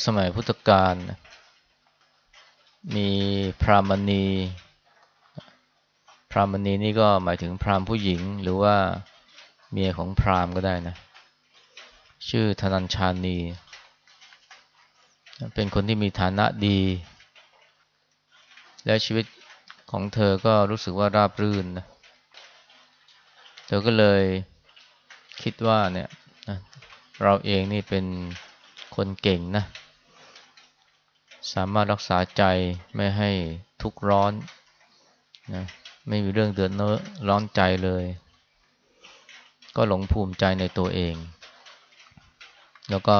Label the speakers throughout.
Speaker 1: ในสมัยพุทธกาลมีพรามณี พรามณีนี่ก็หมายถึงพรามผู้หญิงหรือว่าเมียของพรามก็ได้นะ ชื่อธนัญชานี เป็นคนที่มีฐานะดี และชีวิตของเธอก็รู้สึกว่าราบรื่นนะ เธอก็เลยคิดว่าเนี่ยเราเองนี่เป็นคนเก่งนะ สามารถรักษาใจไม่ให้ทุกข์ร้อนนะไม่มีเรื่องเดือดร้อนใจเลย ก็หลงภูมิใจในตัวเอง แล้วก็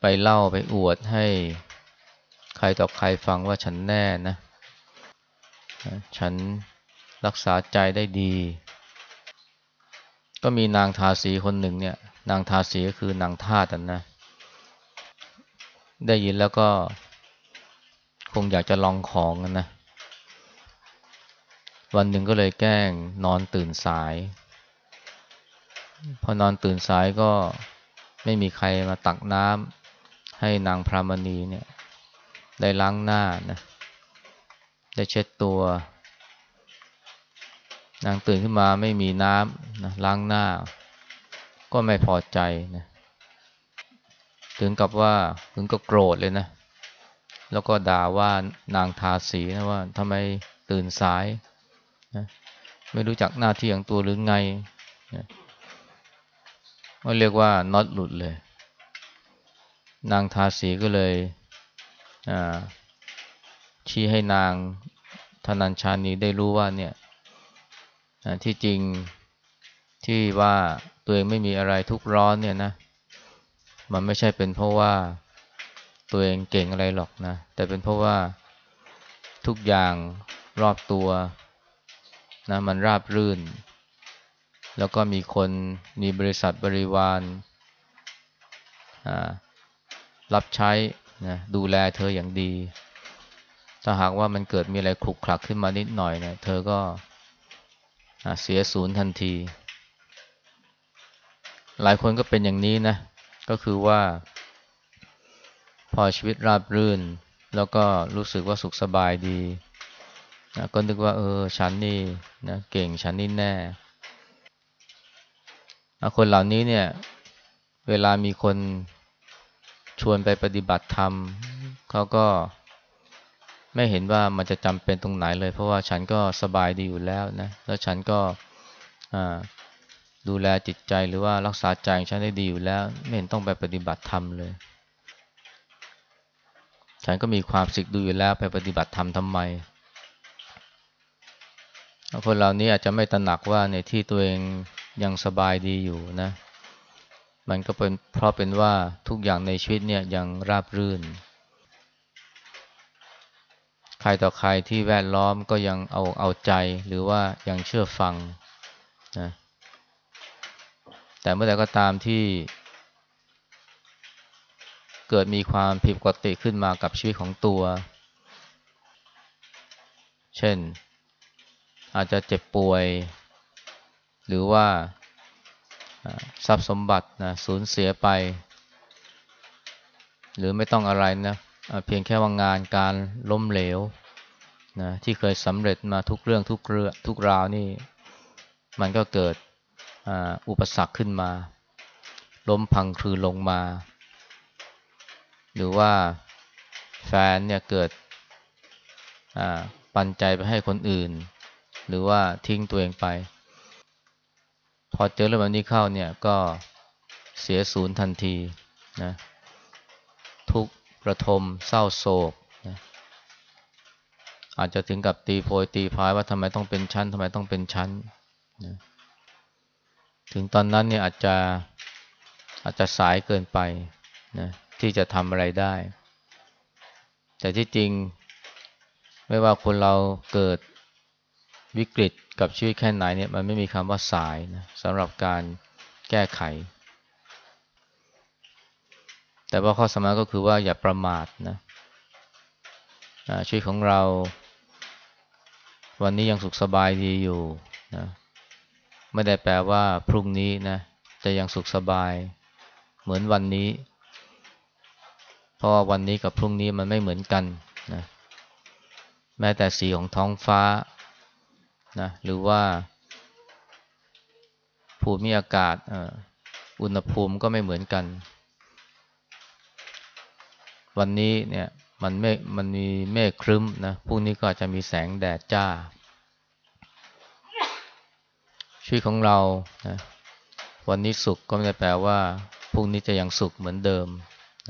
Speaker 1: ไปเล่าไปอวดให้ใครต่อใครฟังว่าฉันแน่นะ ฉันรักษาใจได้ดี ก็มีนางทาสีคนหนึ่งเนี่ย นางทาสีก็คือนางทาตนะ ได้ยินแล้วก็คงอยากจะลองของนะ วันหนึ่งก็เลยแกล้งนอนตื่นสาย พอนอนตื่นสายก็ไม่มีใครมาตักน้ำให้นางพรามณีเนี่ย ได้ล้างหน้านะ ได้เช็ดตัว นางตื่นขึ้นมาไม่มีน้ำนะล้างหน้า ก็ไม่พอใจนะ ถึงกับว่าถึงก็โกรธเลยนะ แล้วก็ด่าว่านางทาสีนะว่าทำไมตื่นสายนะไม่รู้จักหน้าที่ของตัวหรือไงนะก็เรียกว่าน็อตหลุดเลย นางทาสีก็เลยชี้ให้นางธนัญชานีได้รู้ว่าเนี่ยที่จริงที่ว่าตัวเองไม่มีอะไรทุกร้อนเนี่ยนะ มันไม่ใช่เป็นเพราะว่าตัวเองเก่งอะไรหรอกนะ แต่เป็นเพราะว่าทุกอย่างรอบตัวนะมันราบรื่น แล้วก็มีคนมีบริษัทบริวารรับใช้นะดูแลเธออย่างดี ถ้าหากว่ามันเกิดมีอะไรคลุกคลักขึ้นมานิดหน่อยเนี่ยเธอก็เสียศูนย์ทันที หลายคนก็เป็นอย่างนี้นะ ก็คือว่า พอชีวิตราบรื่น แล้วก็รู้สึกว่าสุขสบายดีนะก็นึกว่าเออฉันนี่นะเก่งฉันนี่แน่คนเหล่านี้เนี่ย เวลามีคนชวนไปปฏิบัติธรรมเขาก็ไม่เห็นว่ามันจะจำเป็นตรงไหนเลย เพราะว่าฉันก็สบายดีอยู่แล้วนะ แล้วฉันก็ ดูแลจิตใจหรือว่ารักษาใจฉันได้ดีอยู่แล้ว ไม่เห็นต้องไปปฏิบัติธรรมเลย ฉันก็มีความสิกดูอยู่แล้วไปปฏิบัติธรรมทำไมคนเหล่านี้อาจจะไม่ตระหนักว่าในที่ตัวเองยังสบายดีอยู่นะ มันก็เป็นเพราะเป็นว่าทุกอย่างในชีวิตเนี่ยยังราบรื่น ใครต่อใครที่แวดล้อมก็ยังเอาเอาใจหรือว่ายังเชื่อฟังนะ แต่เมื่อใดก็ตามที่ เกิดมีความผิดปกติขึ้นมากับชีวิตของตัว เช่น อาจจะเจ็บป่วย หรือว่าทรัพย์สมบัตินะสูญเสียไป หรือไม่ต้องอะไรนะเพียงแค่ว่างงานการล้มเหลวนะที่เคยสำเร็จมาทุกเรื่องทุกเรื่องทุกราวนี่ มันก็เกิด อุปสรรคขึ้นมา ล้มพังคลือลงมา หรือว่าแฟนเนี่ยเกิดปันใจไปให้คนอื่น หรือว่าทิ้งตัวเองไป พอเจอเรื่องแบบนี้เข้าเนี่ยก็เสียศูนย์ทันทีนะทุกประทมเศร้าโศกนะอาจจะถึงกับตีโพยตีพายว่าทำไมต้องเป็นชั้นทำไมต้องเป็นชั้นนะ ถึงตอนนั้นเนี่ยอาจจะอาจจะสายเกินไปนะที่จะทำอะไรได้ แต่ที่จริง ไม่ว่าคนเราเกิดวิกฤตกับชีวิตแค่ไหนเนี่ยมันไม่มีคำว่าสายนะสำหรับการแก้ไข แต่ว่าข้อสำคัญก็คือว่าอย่าประมาทนะชีวิตของเรา วันนี้ยังสุขสบายดีอยู่นะ ไม่ได้แปลว่าพรุ่งนี้นะ จะยังสุขสบาย เหมือนวันนี้ เพราะว่าวันนี้กับพรุ่งนี้มันไม่เหมือนกันนะแม้แต่สีของท้องฟ้านะหรือว่า ภูมิอากาศอุณหภูมิก็ไม่เหมือนกัน วันนี้เนี่ยมันเมฆมันมีเมฆครึ้มนะพรุ่งนี้ก็อาจจะมีแสงแดดจ้า ชีวิตของเรานะวันนี้สุขก็ไม่ได้แปลว่าพรุ่งนี้จะยังสุขเหมือนเดิม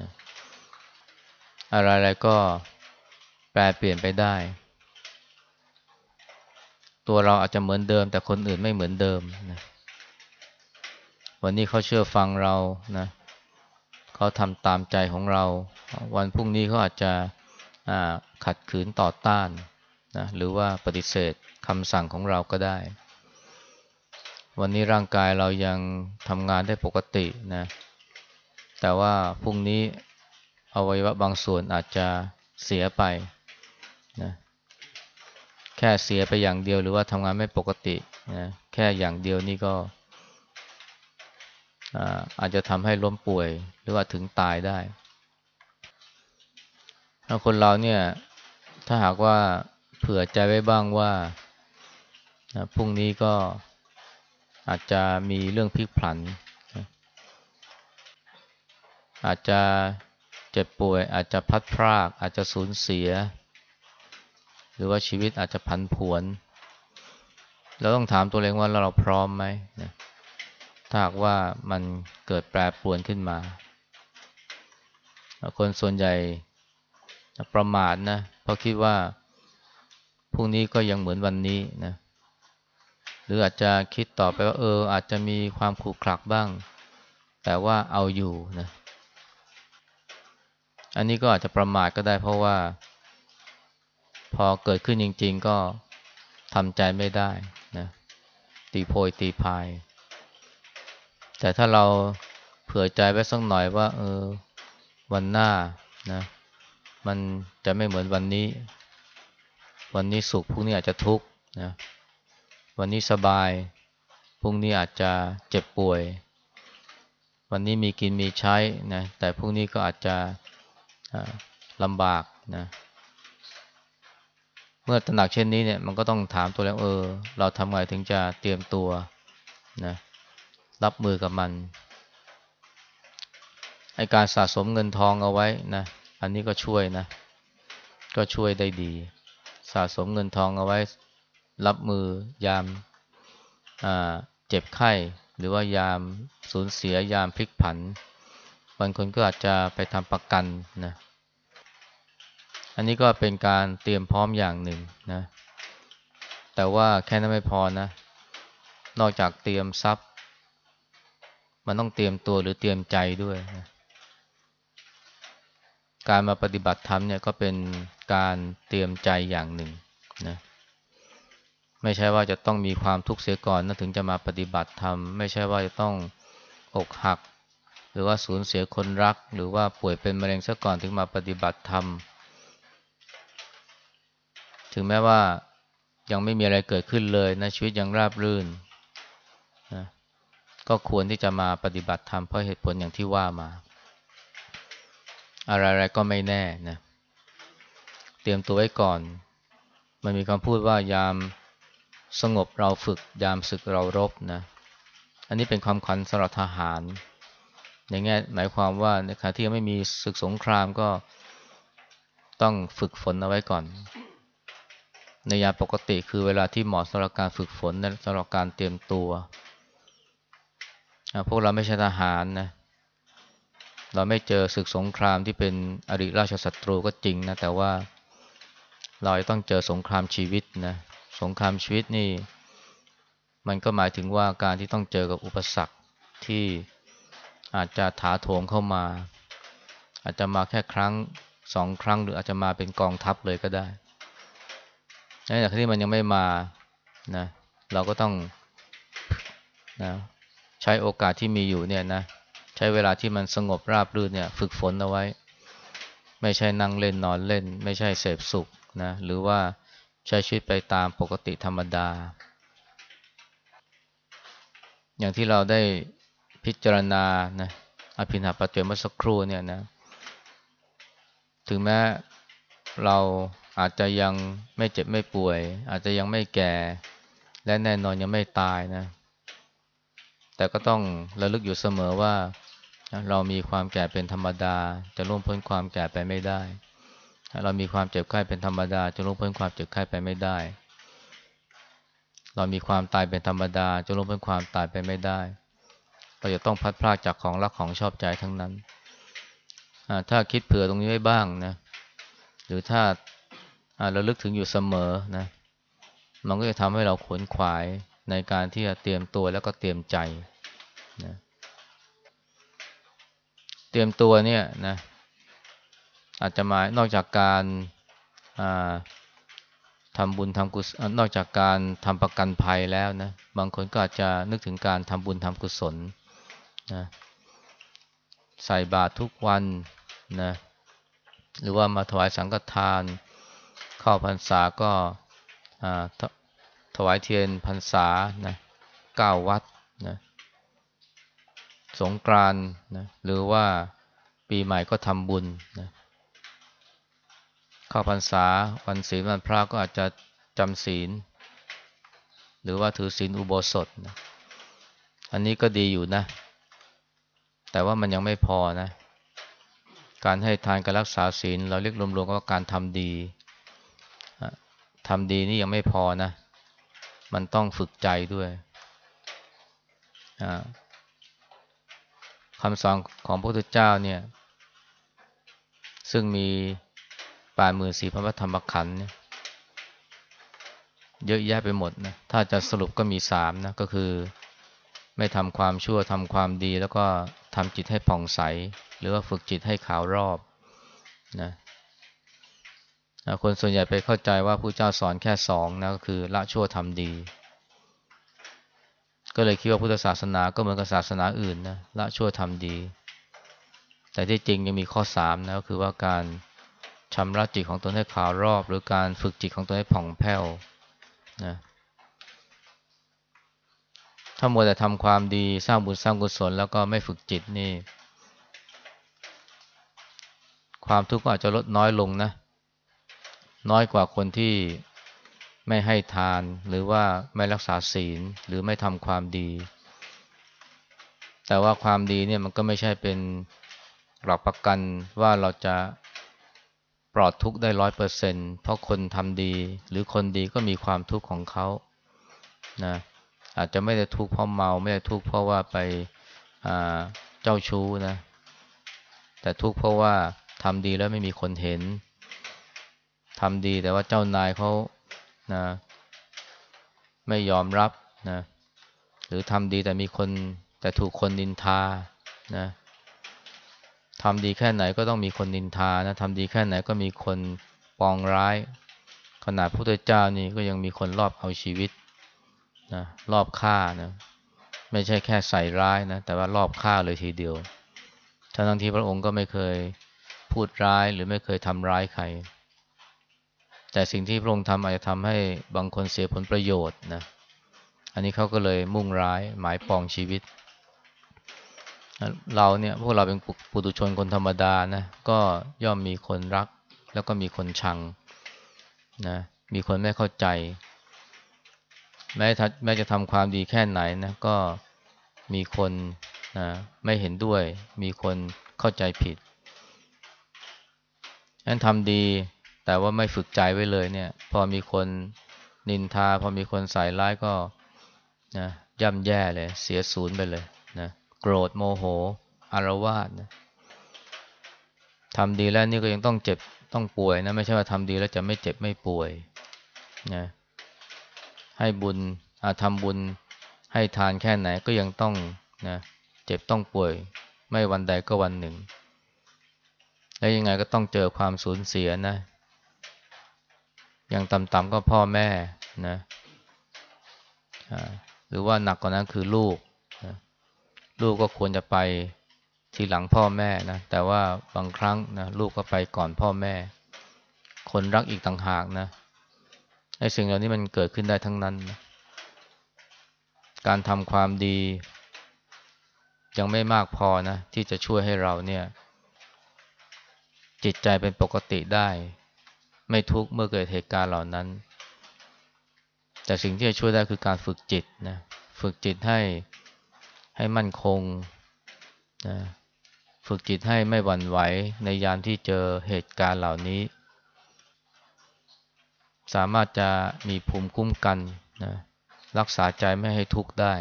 Speaker 1: นะอะไรๆก็แปลเปลี่ยนไปได้ ตัวเราอาจจะเหมือนเดิม แต่คนอื่นไม่เหมือนเดิมนะวันนี้เขาเชื่อฟังเรานะเขาทำตามใจของเรา วันพรุ่งนี้เขาอาจจะขัดขืนต่อต้านนะหรือว่าปฏิเสธคำสั่งของเราก็ได้ วันนี้ร่างกายเรายังทำงานได้ปกตินะ แต่ว่าพรุ่งนี้อวัยวะบางส่วนอาจจะเสียไปนะแค่เสียไปอย่างเดียวหรือว่าทำงานไม่ปกตินะแค่อย่างเดียวนี่ก็อาจจะทำให้ล้มป่วยหรือว่าถึงตายได้ถ้าคนเราเนี่ยถ้าหากว่าเผื่อใจไว้บ้างว่าพรุ่งนี้ก็ อาจจะมีเรื่องพลิกผัน อาจจะเจ็บป่วย อาจจะพัดพราก อาจจะสูญเสีย หรือว่าชีวิตอาจจะผันผวน เราต้องถามตัวเองว่าเราพร้อมไหมนะถ้าหากว่ามันเกิดแปรปรวนขึ้นมา คนส่วนใหญ่ประมาทนะเพราะคิดว่าพรุ่งนี้ก็ยังเหมือนวันนี้นะ หรืออาจจะคิดต่อไปว่าเออ อาจจะมีความขรุขระบ้าง แต่ว่าเอาอยู่นะอันนี้ก็อาจจะประมาทก็ได้เพราะว่า พอเกิดขึ้นจริง ๆ ก็ทำใจไม่ได้นะตีโพยตีพาย แต่ถ้าเราเผื่อใจไว้สักหน่อยว่า เออ วันหน้านะมันจะไม่เหมือนวันนี้ วันนี้สุขพรุ่งนี้อาจจะทุกข์นะ วันนี้สบาย พรุ่งนี้อาจจะเจ็บป่วย วันนี้มีกินมีใช้นะ แต่พรุ่งนี้ก็อาจจะลำบากนะ เมื่อตระหนักเช่นนี้เนี่ย มันก็ต้องถามตัวแล้วเออ เราทำไงถึงจะเตรียมตัวนะ รับมือกับมัน ไอการสะสมเงินทองเอาไว้นะ อันนี้ก็ช่วยนะ ก็ช่วยได้ดี สะสมเงินทองเอาไว้ รับมือยามเจ็บไข้ หรือว่ายามสูญเสียยามพลิกผัน บางคนก็อาจจะไปทำประกันนะอันนี้ก็เป็นการเตรียมพร้อมอย่างหนึ่งนะแต่ว่าแค่นั้นไม่พอนะ นอกจากเตรียมทรัพย์ มันต้องเตรียมตัวหรือเตรียมใจด้วยนะการมาปฏิบัติธรรมเนี่ยก็เป็นการเตรียมใจอย่างหนึ่งนะ ไม่ใช่ว่าจะต้องมีความทุกข์เสียก่อนนะถึงจะมาปฏิบัติธรรม ไม่ใช่ว่าจะต้องอกหัก หรือว่าสูญเสียคนรัก หรือว่าป่วยเป็นมะเร็งซะก่อนถึงมาปฏิบัติธรรม ถึงแม้ว่ายังไม่มีอะไรเกิดขึ้นเลยนะชีวิตยังราบรื่นนะก็ควรที่จะมาปฏิบัติธรรมเพราะเหตุผลอย่างที่ว่ามา อะไรๆก็ไม่แน่นะเตรียมตัวไว้ก่อน มันมีคำพูดว่ายาม สงบเราฝึกยามศึกเรารบนะ อันนี้เป็นความขวัญสำหรับทหารอย่างงี้หมายความว่าในขณะที่ยังไม่มีศึกสงครามก็ต้องฝึกฝนเอาไว้ก่อน ในยามปกติคือเวลาที่เหมาะสำหรับการฝึกฝนสำหรับการเตรียมตัว พวกเราไม่ใช่ทหารนะ เราไม่เจอศึกสงครามที่เป็นอริราชศัตรูก็จริงนะ แต่ว่าเราต้องเจอสงครามชีวิตนะ สงครามชีวิตนี่ มันก็หมายถึงว่าการที่ต้องเจอกับอุปสรรคที่อาจจะถาโถมเข้ามา อาจจะมาแค่ครั้งสองครั้ง หรืออาจจะมาเป็นกองทัพเลยก็ได้ในขณะที่มันยังไม่มานะเราก็ต้องนะใช้โอกาสที่มีอยู่เนี่ยนะใช้เวลาที่มันสงบราบรื่นเนี่ย ฝึกฝนเอาไว้ ไม่ใช่นั่งเล่นนอนเล่น ไม่ใช่เสพสุขนะหรือว่า ใช้ชีวิตไปตามปกติธรรมดา อย่างที่เราได้พิจารณานะอภินาปัจเจเมื่อสักครู่เนี่ยนะ ถึงแม้เราอาจจะยังไม่เจ็บไม่ป่วย อาจจะยังไม่แก่ และแน่นอนยังไม่ตายนะ แต่ก็ต้องระลึกอยู่เสมอว่า เรามีความแก่เป็นธรรมดา จะล่วงพ้นความแก่ไปไม่ได้ เรามีความเจ็บไข้เป็นธรรมดาจะล่วงพ้นความเจ็บไข้ไปไม่ได้ เรามีความตายเป็นธรรมดาจะล่วงพ้นความตายไปไม่ได้ เราจะต้องพัดพลาดจากของรักของชอบใจทั้งนั้นถ้าคิดเผื่อตรงนี้ไว้บ้างนะ หรือถ้าเราลึกถึงอยู่เสมอนะ มันก็จะทำให้เราขวนขวายในการที่จะเตรียมตัวแล้วก็เตรียมใจนะเตรียมตัวเนี่ยนะ อาจจะมานอกจากการทำบุญทำกุศลนอกจากการทำประกันภัยแล้วนะบางคนก็อาจจะนึกถึงการทำบุญทำกุศลนะใส่บาตรทุกวันนะหรือว่ามาถวายสังฆทาน เข้าพรรษาก็ถวายเทียนพรรษานะเก้าวัดนะสงกรานนะหรือว่าปีใหม่ก็ทำบุญนะ เข้าพรรษาวันศีลวันพระก็อาจจะจำศีล หรือว่าถือศีลอุโบสถนะอันนี้ก็ดีอยู่นะ แต่ว่ามันยังไม่พอนะ การให้ทานการรักษาศีล เราเรียกรวมๆว่าการทำดีทำดีนี่ยังไม่พอนะ มันต้องฝึกใจด้วยคำสอนของพระพุทธเจ้าเนี่ย ซึ่งมี แปดหมื่นสี่พันพระธรรมขันธ์เนี่ยเยอะแยะไปหมดนะถ้าจะสรุปก็มีสามนะก็คือ ไม่ทำความชั่วทำความดี แล้วก็ทำจิตให้ผ่องใส หรือว่าฝึกจิตให้ขาวรอบนะคนส่วนใหญ่ไปเข้าใจว่าผู้เจ้าสอนแค่สองนะก็คือละชั่วทำดี ก็เลยคิดว่าพุทธศาสนาก็เหมือนกับศาสนาอื่นนะละชั่วทำดี แต่ที่จริงยังมีข้อสามนะก็คือว่าการ ชำระจิตของตนให้ขาวรอบ หรือการฝึกจิตของตนให้ผ่องแผ้วนะถ้ามัวแต่ทำความดีสร้างบุญสร้างกุศลแล้วก็ไม่ฝึกจิตนี่ ความทุกข์อาจจะลดน้อยลงนะ น้อยกว่าคนที่ไม่ให้ทานหรือว่าไม่รักษาศีลหรือไม่ทำความดี แต่ว่าความดีเนี่ยมันก็ไม่ใช่เป็นหลักประกันว่าเราจะ ปลอดทุกข์ได้ร้อยเปอร์เซ็นเพราะคนทำดี หรือคนดีก็มีความทุกข์ของเขานะอาจจะไม่ได้ทุกข์เพราะเมาไม่ได้ทุกข์เพราะว่าไปเจ้าชู้นะแต่ทุกข์เพราะว่าทำดีแล้วไม่มีคนเห็นทำดีแต่ว่าเจ้านายเขานะไม่ยอมรับนะหรือทำดีแต่มีคนแต่ถูกคนนินทานะ ทำดีแค่ไหนก็ต้องมีคนนินทานะทำดีแค่ไหนก็มีคนปองร้าย ขนาดพระพุทธเจ้านี่ก็ยังมีคนรอบเอาชีวิตนะรอบฆ่านะไม่ใช่แค่ใส่ร้ายนะแต่ว่ารอบฆ่าเลยทีเดียวทั้งที่พระองค์ก็ไม่เคยพูดร้ายหรือไม่เคยทำร้ายใคร แต่สิ่งที่พระองค์ทำอาจจะทำให้บางคนเสียผลประโยชน์นะอันนี้เขาก็เลยมุ่งร้ายหมายปองชีวิต เราเนี่ยพวกเราเป็นปุถุชนคนธรรมดานะก็ย่อมมีคนรัก แล้วก็มีคนชังนะมีคนไม่เข้าใจ แม้แม้จะทำความดีแค่ไหนนะก็มีคนนะไม่เห็นด้วย มีคนเข้าใจผิดนั้นทำดีแต่ว่าไม่ฝึกใจไว้เลยเนี่ย พอมีคนนินทา พอมีคนใส่ร้ายก็นะย่ำแย่เลย เสียศูนย์ไปเลย โกรธโมโหอารวาสนะทำดีแล้วนี่ก็ยังต้องเจ็บต้องป่วยนะไม่ใช่ว่าทำดีแล้วจะไม่เจ็บไม่ป่วยนะให้บุญอาทำบุญให้ทานแค่ไหนก็ยังต้องนะเจ็บต้องป่วย ไม่วันใดก็วันหนึ่ง แล้วยังไงก็ต้องเจอความสูญเสียนะอย่างต่ำๆก็พ่อแม่นะหรือว่าหนักกว่านั้นคือลูก ลูกก็ควรจะไปทีหลังพ่อแม่นะ แต่ว่าบางครั้งนะลูกก็ไปก่อนพ่อแม่ คนรักอีกต่างหากนะไอ้สิ่งเหล่านี้มันเกิดขึ้นได้ทั้งนั้นนะการทำความดี ยังไม่มากพอนะ ที่จะช่วยให้เราเนี่ย จิตใจเป็นปกติได้ ไม่ทุกข์เมื่อเกิดเหตุการณ์เหล่านั้น แต่สิ่งที่จะช่วยได้คือการฝึกจิตนะ ฝึกจิตให้ ให้มั่นคงนะฝึกจิตให้ไม่หวั่นไหวในยามที่เจอเหตุการณ์เหล่านี้ สามารถจะมีภูมิคุ้มกันนะรักษาใจไม่ให้ทุกข์ได้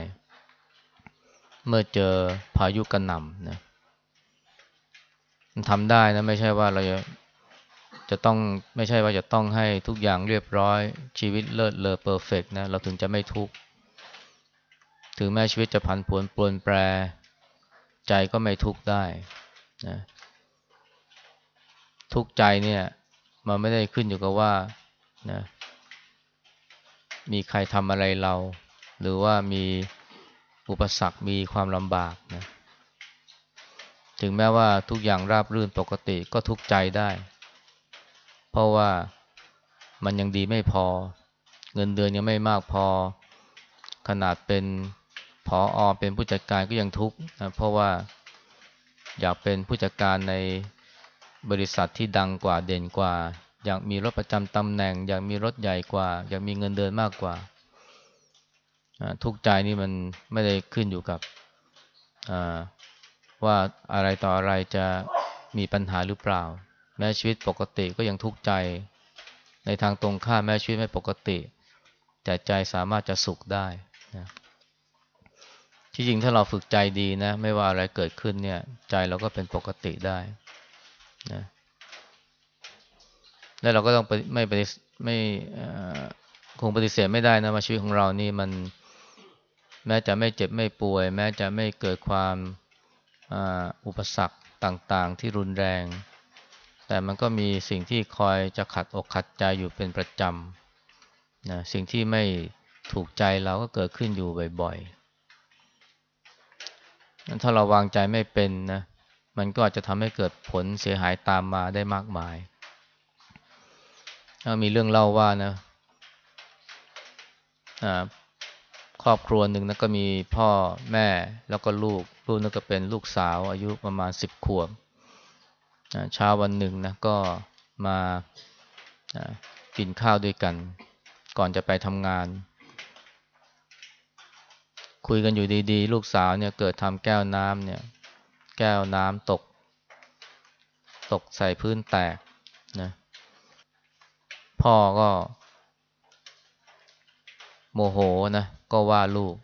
Speaker 1: เมื่อเจอพายุกระหน่ำนะมันทำได้นะไม่ใช่ว่าเราจะจะต้องไม่ใช่ว่าจะต้องให้ทุกอย่างเรียบร้อยชีวิตเลิศเลอเพอร์เฟกนะเราถึงจะไม่ทุกข์ ถึงแม้ชีวิตจะผันผวนปลนแปร ใจก็ไม่ทุกข์ได้นะทุกข์ใจเนี่ยมันไม่ได้ขึ้นอยู่กับว่านะมีใครทำอะไรเรา หรือว่ามีอุปสรรคมีความลำบากนะถึงแม้ว่าทุกอย่างราบรื่นปกติก็ทุกข์ใจได้ เพราะว่ามันยังดีไม่พอ เงินเดือนยังไม่มากพอ ขนาดเป็น ผออเป็นผู้จัดการก็ยังทุกข์นะเพราะว่าอยากเป็นผู้จัดการในบริษัทที่ดังกว่าเด่นกว่า อยากมีรถประจำตำแหน่ง อยากมีรถใหญ่กว่า อยากมีเงินเดือนมากกว่า ทุกข์ใจนี่มันไม่ได้ขึ้นอยู่กับว่าอะไรต่ออะไรจะมีปัญหาหรือเปล่า แม้ชีวิตปกติก็ยังทุกข์ใจ ในทางตรงข้ามแม้ชีวิตไม่ปกติ แต่ใจสามารถจะสุขได้นะ ที่จริงถ้าเราฝึกใจดีนะ ไม่ว่าอะไรเกิดขึ้นเนี่ย ใจเราก็เป็นปกติได้นะแล้วเราก็ต้องไม่ปฏิไม่คงปฏิเสธไม่ได้นะว่าชีวิตของเรานี่มันแม้จะไม่เจ็บไม่ป่วย แม้จะไม่เกิดความอุปสรรคต่างๆ ที่รุนแรง แต่มันก็มีสิ่งที่คอยจะขัดอกขัดใจอยู่เป็นประจำนะสิ่งที่ไม่ถูกใจเราก็เกิดขึ้นอยู่บ่อยๆ ถ้าเราวางใจไม่เป็นนะมันก็อาจจะทำให้เกิดผลเสียหายตามมาได้มากมายมีเรื่องเล่าว่านะครอบครัวหนึ่งนะก็มีพ่อแม่แล้วก็ลูก ลูกนั่นก็เป็นลูกสาวอายุประมาณสิบขวบเช้าวันหนึ่งนะก็มากินข้าวด้วยกัน ก่อนจะไปทำงาน คุยกันอยู่ดีๆ ลูกสาวเนี่ยเกิดทำแก้วน้ำเนี่ย แก้วน้ำตก ตกใส่พื้นแตกนะพ่อก็ โมโหนะ ก็ว่าลูก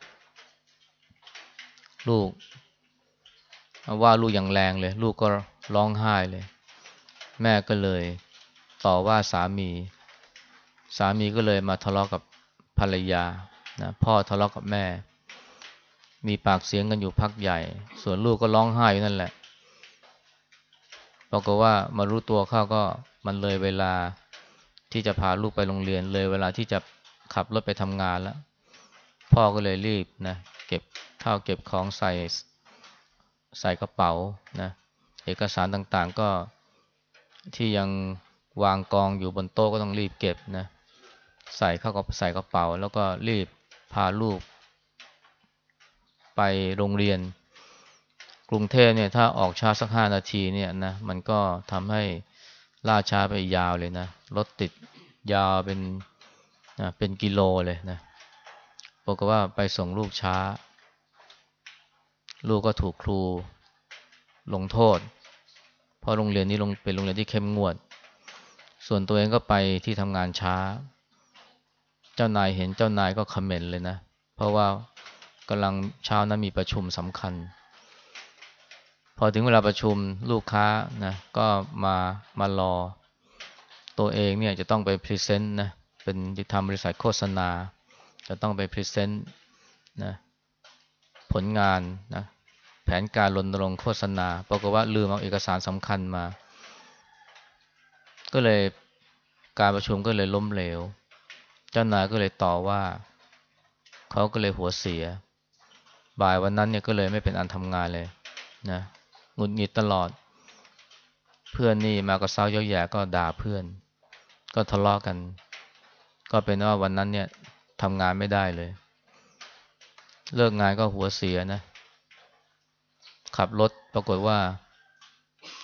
Speaker 1: ลูก ว่าลูกอย่างแรงเลย ลูกก็ร้องไห้เลย แม่ก็เลย ต่อว่าสามี สามีก็เลยมาทะเลาะกกับภรรยานะพ่อทะเลาะกกับแม่ มีปากเสียงกันอยู่พักใหญ่ ส่วนลูกก็ร้องไห้อยู่นั่นแหละบอกว่ามารู้ตัวเข้าก็มันเลยเวลาที่จะพาลูกไปโรงเรียนเลยเวลาที่จะขับรถไปทำงานแล้ว พ่อก็เลยรีบนะเก็บข้าวเก็บของใส่ใส่กระเป๋านะเอกสารต่างๆก็ที่ยังวางกองอยู่บนโต๊ะก็ต้องรีบเก็บนะใส่เข้ากับใส่กระเป๋า แล้วก็รีบพาลูก ไปโรงเรียน กรุงเทพเนี่ยถ้าออกช้าสักห้านาทีเนี่ยนะมันก็ทำให้ล่าช้าไปยาวเลยนะรถติดยาวเป็นนะเป็นกิโลเลยนะบอกว่าไปส่งลูกช้า ลูกก็ถูกครูลงโทษ เพราะโรงเรียนนี้เป็นโรงเรียนที่เข้มงวด ส่วนตัวเองก็ไปที่ทำงานช้า เจ้านายเห็นเจ้านายก็ comment เลยนะ เพราะว่า กำลังเช้านั้นมีประชุมสำคัญ พอถึงเวลาประชุมลูกค้านะก็มามารอ ตัวเองเนี่ยจะต้องไป present นะเป็นทำบริษัทโฆษณา จะต้องไป presentนะผลงานนะแผนการรณรงค์โฆษณาปรากฏว่าลืมเอาเอกสารสำคัญมา ก็เลยการประชุมก็เลยล้มเหลว เจ้านายก็เลยต่อว่า เขาก็เลยหัวเสีย บ่ายวันนั้นเนี่ยก็เลยไม่เป็นอันทำงานเลยนะหงุดหงิดตลอด เพื่อนนี่มากระเซ้าเย้าแย่ก็ด่าเพื่อน ก็ทะเลาะกกัน ก็เป็นว่าวันนั้นเนี่ยทำงานไม่ได้เลย เลิกงานก็หัวเสียนะ ขับรถปรากฏว่า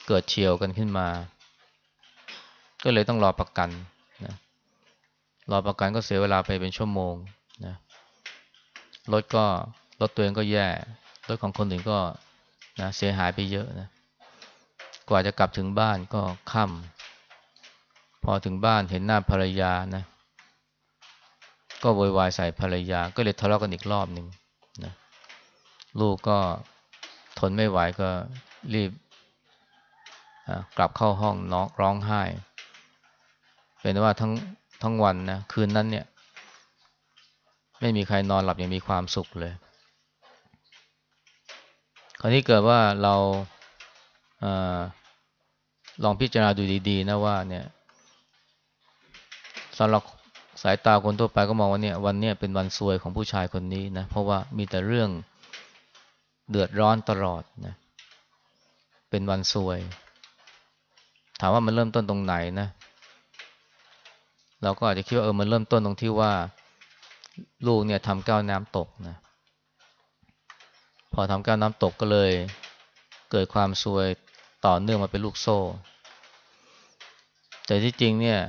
Speaker 1: เกิดเฉียวกันขึ้นมา ก็เลยต้องรอประกันนะรอประกันก็เสียเวลาไปเป็นชั่วโมงนะรถก็ รถตัวเองก็แย่ รถของคนอื่นก็นะเสียหายไปเยอะนะ กว่าจะกลับถึงบ้านก็ค่ำพอถึงบ้านเห็นหน้าภรรยานะ ก็โวยวายใส่ภรรยา ก็เลยทะเลาะกันอีกรอบหนึ่งนะลูกก็ทนไม่ไหวก็รีบกลับเข้าห้องน้องร้องไห้ เป็นว่าทั้งทั้งวันนะคืนนั้นเนี่ย ไม่มีใครนอนหลับอย่างมีความสุขเลย ราวนี้เกิดว่าเราอลองพิจารณาดูดีๆนะว่าเนี่ยสำหรับสายตาคนทั่วไปก็มองว่าเนี่ยวันนี้เป็นวันซวยของผู้ชายคนนี้นะเพราะว่ามีแต่เรื่องเดือดร้อนตลอดนะเป็นวันซวย ถามว่ามันเริ่มต้นตรงไหนนะ เราก็อาจจะคิดว่าเออมันเริ่มต้นตรงที่ว่า ลูกเนี่ยทำก้าวน้ำตกนะ พอทำก้วน้ำตกก็เลยเกิดความซวยต่อเนื่องมาเป็นลูกโซ่ แต่ที่จริงเนี่ย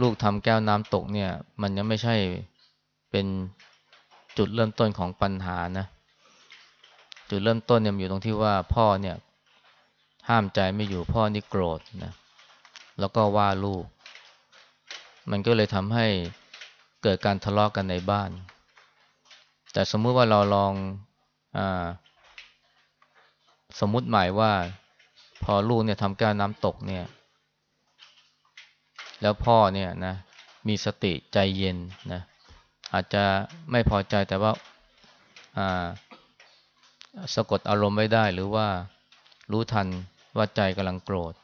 Speaker 1: ลูกทำแก้วน้ำตกเนี่ย มันยังไม่ใช่เป็นจุดเริ่มต้นของปัญหานะ จุดเริ่มต้นเนี่ยอยู่ตรงที่ว่าพ่อเนี่ยห้ามใจไม่อยู่พ่อนี่โกรธนะ แล้วก็ว่าลูก มันก็เลยทำให้เกิดการทะเลาะกกันในบ้าน แต่สมมุติว่าเราลองอสมมุติหมายว่า พอลูกเนี่ยทำแก้วน้ำตกเนี่ย แล้วพ่อเนี่ยนะมีสติใจเย็นนะอาจจะไม่พอใจแต่ว่าสะกดอารมณ์ไม่ได้หรือว่ารู้ทันว่าใจกำลังโกรธ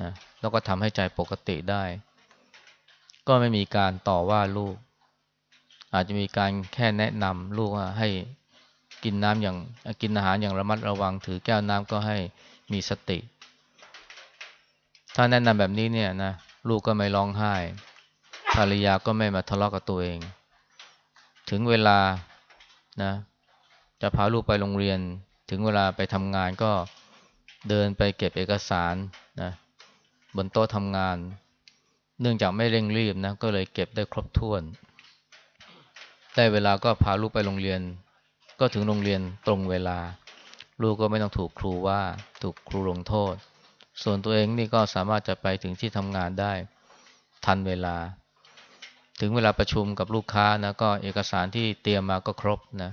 Speaker 1: นะแล้วก็ทำให้ใจปกติได้ ก็ไม่มีการต่อว่าลูก อาจจะมีการแค่แนะนำลูกว่าให้กินน้ำอย่างกินอาหารอย่างระมัดระวังถือแก้วน้ำก็ให้มีสติ ถ้าแนะนำแบบนี้เนี่ยนะลูกก็ไม่ร้องไห้ ภรรยาก็ไม่มาทะเลาะกับตัวเอง ถึงเวลานะจะพาลูกไปโรงเรียน ถึงเวลาไปทำงานก็เดินไปเก็บเอกสารนะบนโต๊ะทำงาน เนื่องจากไม่เร่งรีบนะก็เลยเก็บได้ครบถ้วน ได้เวลาก็พาลูกไปโรงเรียน ก็ถึงโรงเรียนตรงเวลา ลูกก็ไม่ต้องถูกครูว่าถูกครูลงโทษ ส่วนตัวเองนี่ก็สามารถจะไปถึงที่ทำงานได้ ทันเวลา ถึงเวลาประชุมกับลูกค้านะก็เอกสารที่เตรียมมาก็ครบนะ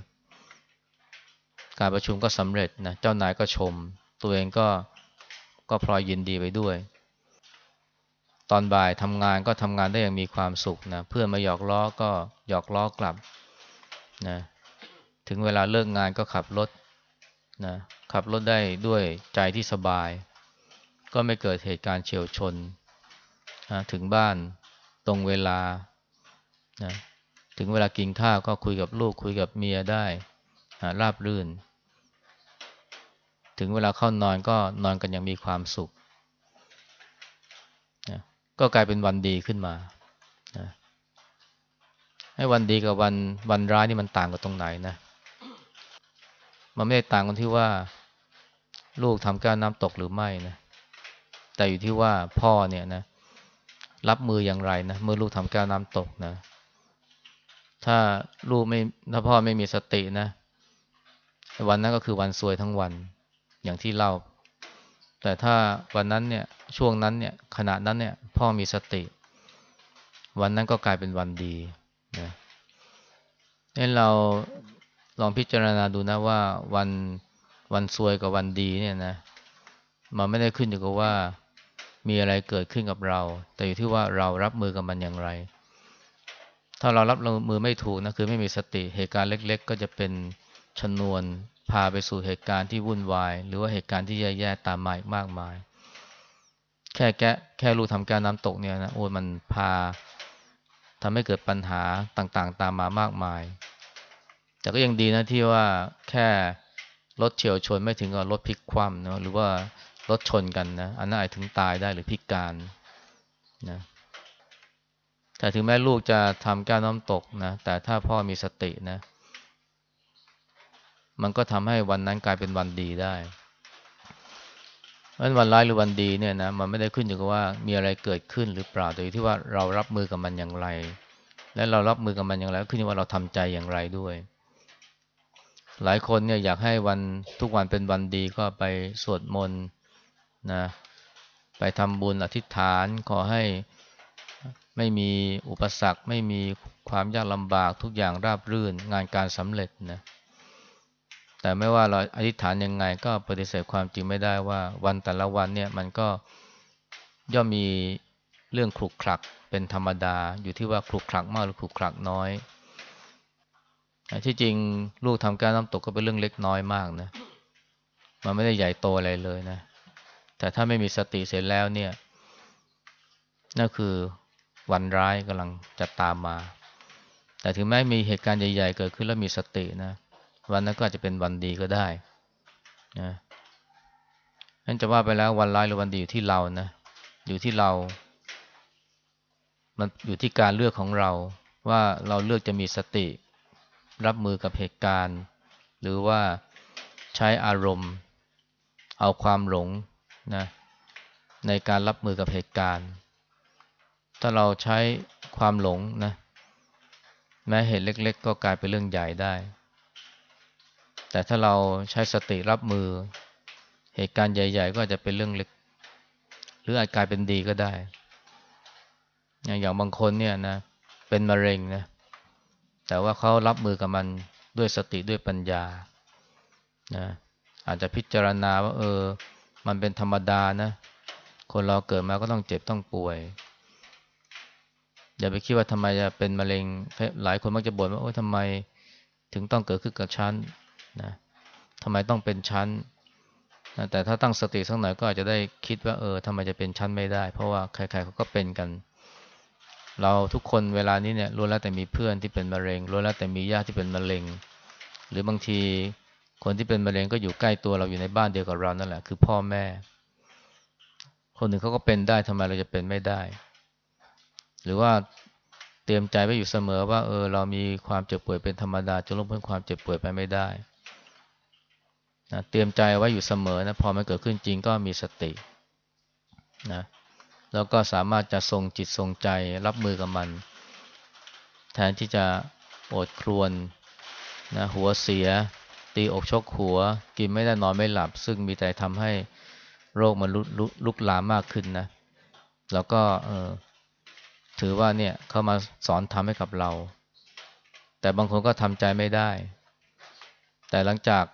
Speaker 1: การประชุมก็สำเร็จนะเจ้านายก็ชม ตัวเองก็ก็พลอยยินดีไปด้วย ตอนบ่ายทำงานก็ทำงานได้อย่างมีความสุขนะเพื่อนมาหยอกล้อก็หยอกล้อกลับนะถึงเวลาเลิกงานก็ขับรถนะขับรถได้ด้วยใจที่สบาย ก็ไม่เกิดเหตุการณ์เฉียวชนนะถึงบ้านตรงเวลานะถึงเวลากินข้าวก็คุยกับลูกคุยกับเมียได้นะราบรื่น ถึงเวลาเข้านอนก็นอนกันอย่างมีความสุข ก็กลายเป็นวันดีขึ้นมานะให้วันดีกับวันวันร้ายนี่มันต่างกันตรงไหนนะ มันไม่ได้ต่างกันที่ว่า ลูกทำก้าวน้ำตกหรือไม่นะ แต่อยู่ที่ว่าพ่อเนี่ยนะ รับมืออย่างไรนะ เมื่อลูกทำแก้วน้ำตกนะ ถ้าลูกไม่ถ้าพ่อไม่มีสตินะ วันนั้นก็คือวันซวยทั้งวันอย่างที่เล่า แต่ถ้าวันนั้นเนี่ย ช่วงนั้นเนี่ยขณะนั้นเนี่ยพ่อมีสติ วันนั้นก็กลายเป็นวันดีนะนี่เราลองพิจารณาดูนะว่าวันวันซวยกับวันดีเนี่ยนะมันไม่ได้ขึ้นอยู่กับว่ามีอะไรเกิดขึ้นกับเรา แต่อยู่ที่ว่าเรารับมือกับมันอย่างไร ถ้าเรารับมือไม่ถูกนะคือไม่มีสติเหตุการณ์เล็ก ๆ ก็จะเป็นชนวนพาไปสู่เหตุการณ์ที่วุ่นวาย หรือว่าเหตุการณ์ที่แย่ๆตามมาอีกมากมาย แค่แกแค่รู้ทำการน้ำตกเนี่ยนะโอ้มันพาทำให้เกิดปัญหาต่างๆ ตามมามากมาย แต่ก็ยังดีนะที่ว่าแค่รถเฉียวชนไม่ถึงกับรถพลิกคว่ำนะหรือว่ารถชนกันนะอันนั้นอาจถึงตายได้หรือพิการนะแต่ถึงแม้ลูกจะทำการน้ำตกนะแต่ถ้าพ่อมีสตินะ มันก็ทำให้วันนั้นกลายเป็นวันดีได้ นั้นวันร้ายหรือวันดีเนี่ยนะมันไม่ได้ขึ้นอยู่กับว่ามีอะไรเกิดขึ้นหรือเปล่าแต่อยู่ที่ว่าเรารับมือกับมันอย่างไร และเรารับมือกับมันอย่างไรก็ขึ้นอยู่ว่าเราทำใจอย่างไรด้วย หลายคนเนี่ยอยากให้วันทุกวันเป็นวันดีก็ไปสวดมนต์นะไปทำบุญอธิษฐานขอให้ไม่มีอุปสรรค ไม่มีความยากลำบากทุกอย่างราบรื่นงานการสำเร็จนะ แต่ไม่ว่าเราอธิษฐานยังไง ก็ปฏิเสธความจริงไม่ได้ว่าวันแต่ละวันเนี่ยมันก็ย่อมมีเรื่องขลุกขลักเป็นธรรมดาอยู่ที่ว่าขลุกขลักมากหรือขลุกขลักน้อยที่จริงลูกทำการน้ำตกก็เป็นเรื่องเล็กน้อยมากนะมันไม่ได้ใหญ่โตอะไรเลยนะ แต่ถ้าไม่มีสติเสร็จแล้วเนี่ยนั่นคือวันร้ายกำลังจะตามมา แต่ถึงแม้มีเหตุการณ์ใหญ่ ๆ เกิดขึ้นแล้วมีสตินะ วันนั้นก็อาจจะเป็นวันดีก็ได้นะนั่นจะว่าไปแล้ววันร้ายหรือวันดีอยู่ที่เรานะ อยู่ที่เรา มันอยู่ที่การเลือกของเรา ว่าเราเลือกจะมีสติ รับมือกับเหตุการณ์ หรือว่าใช้อารมณ์ เอาความหลงนะในการรับมือกับเหตุการณ์ ถ้าเราใช้ความหลงนะแม้เหตุเล็ก ๆ ก็กลายเป็นเรื่องใหญ่ได้ แต่ถ้าเราใช้สติรับมือ เหตุการณ์ใหญ่ ๆ ก็จะเป็นเรื่องเล็ก หรืออาจกลายเป็นดีก็ได้ อย่างบางคนเนี่ยนะ เป็นมะเร็งนะ แต่ว่าเขารับมือกับมันด้วยสติด้วยปัญญา นะ อาจจะพิจารณาว่าเออ มันเป็นธรรมดานะ คนเราเกิดมาก็ต้องเจ็บต้องป่วย อย่าไปคิดว่าทำไมจะเป็นมะเร็ง หลายคนมักจะบ่นว่าโอ้ทำไมถึงต้องเกิดขึ้นกับฉัน นะทำไมต้องเป็นชั้นนะแต่ถ้าตั้งสติสักหน่อยก็อาจจะได้คิดว่าเออทำไมจะเป็นชั้นไม่ได้ เพราะว่าใครๆเขาก็เป็นกัน เราทุกคนเวลานี้เนี่ยรู้แล้วแต่มีเพื่อนที่เป็นมะเร็งรู้แล้วแต่มีญาติที่เป็นมะเร็ง หรือบางทีคนที่เป็นมะเร็งก็อยู่ใกล้ตัวเราอยู่ในบ้านเดียวกับเรานั่นแหละคือพ่อแม่ คนหนึ่งเขาก็เป็นได้ทำไมเราจะเป็นไม่ได้ หรือว่าเตรียมใจไว้อยู่เสมอว่าเออเรามีความเจ็บป่วยเป็นธรรมดาจะลบเพิ่มความเจ็บป่วยไปไม่ได้ นะเตรียมใจไว้อยู่เสมอนะพอมันเกิดขึ้นจริงก็มีสตินะแล้วก็สามารถจะทรงจิตทรงใจรับมือกับมัน แทนที่จะโอดครวนนะหัวเสีย ตีอกชกหัว กินไม่ได้นอนไม่หลับ ซึ่งมีแต่ทำให้โรคมันลุกลามมากขึ้นนะ แล้วก็เออถือว่าเนี่ยเขามาสอนทำให้กับเรา แต่บางคนก็ทำใจไม่ได้ แต่หลังจาก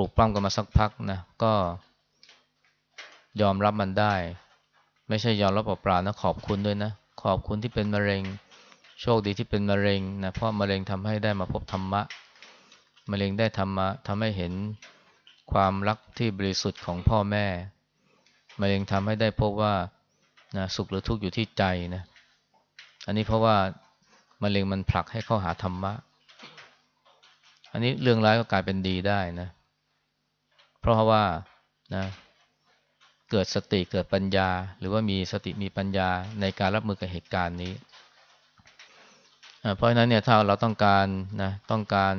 Speaker 1: ปลูกปล้ำกันมาสักพักนะก็ยอมรับมันได้ ไม่ใช่ยอมรับเปล่าๆนะขอบคุณด้วยนะ ขอบคุณที่เป็นมะเร็ง โชคดีที่เป็นมะเร็งนะเพราะมะเร็งทำให้ได้มาพบธรรมะมะเร็งได้ธรรมะทำให้เห็นความรักที่บริสุทธิ์ของพ่อแม่มะเร็งทำให้ได้พบว่านะสุขหรือทุกข์อยู่ที่ใจนะอันนี้เพราะว่ามะเร็งมันผลักให้เข้าหาธรรมะ อันนี้เรื่องร้ายก็กลายเป็นดีได้นะเราะว่านะเกิดสติเกิดปัญญา หรือว่ามีสติมีปัญญาในการรับมือกับเหตุการณ์นี้ เพราะฉะนั้นเนี่ยถ้าเราต้องการนะต้องการ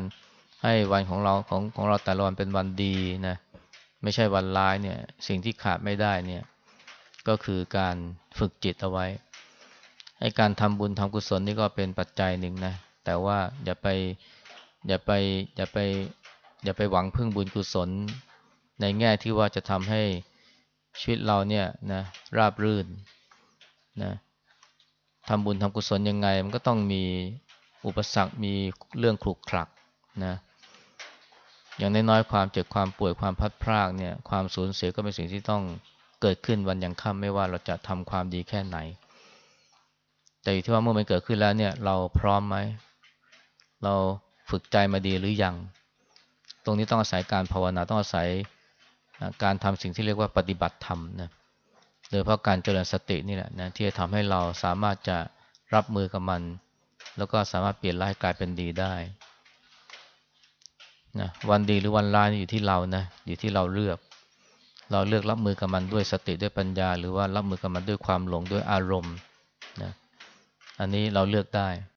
Speaker 1: ให้วันของเราของของเราแต่ละวันเป็นวันดีนะไม่ใช่วันร้ายเนี่ยสิ่งที่ขาดไม่ได้เนี่ยก็คือการฝึกจิตเอาไว้ไอ้การทำบุญทำกุศลนี่ก็เป็นปัจจัยหนึ่งนะแต่ว่าอย่าไปอย่าไปอย่าไปอย่าไปหวังพึ่งบุญกุศล ในแง่ที่ว่าจะทำให้ชีวิตเราเนี่ยนะราบรื่นนะทำบุญทำกุศลยังไง มันก็ต้องมีอุปสรรคมีเรื่องคลุกคลักนะอย่างน้อยๆความเจ็บความป่วยความพัดพรากเนี่ยความสูญเสียก็เป็นสิ่งที่ต้องเกิดขึ้นวันยังค่ำไม่ว่าเราจะทำความดีแค่ไหน แต่อยู่ที่ว่าเมื่อมันเกิดขึ้นแล้วเนี่ยเราพร้อมไหม เราฝึกใจมาดีหรือยัง ตรงนี้ต้องอาศัยการภาวนาต้องอาศัย การทำสิ่งที่เรียกว่าปฏิบัติธรรมนะโดยเพราะการเจริญสตินี่แหละนะที่จะทำให้เราสามารถจะรับมือกับมัน แล้วก็สามารถเปลี่ยนร้ายกลายเป็นดีได้นะวันดีหรือวันร้ายนี่อยู่ที่เรานะอยู่ที่เราเลือก เราเลือกรับมือกับมันด้วยสติด้วยปัญญา หรือว่ารับมือกับมันด้วยความหลงด้วยอารมณ์นะอันนี้เราเลือกได้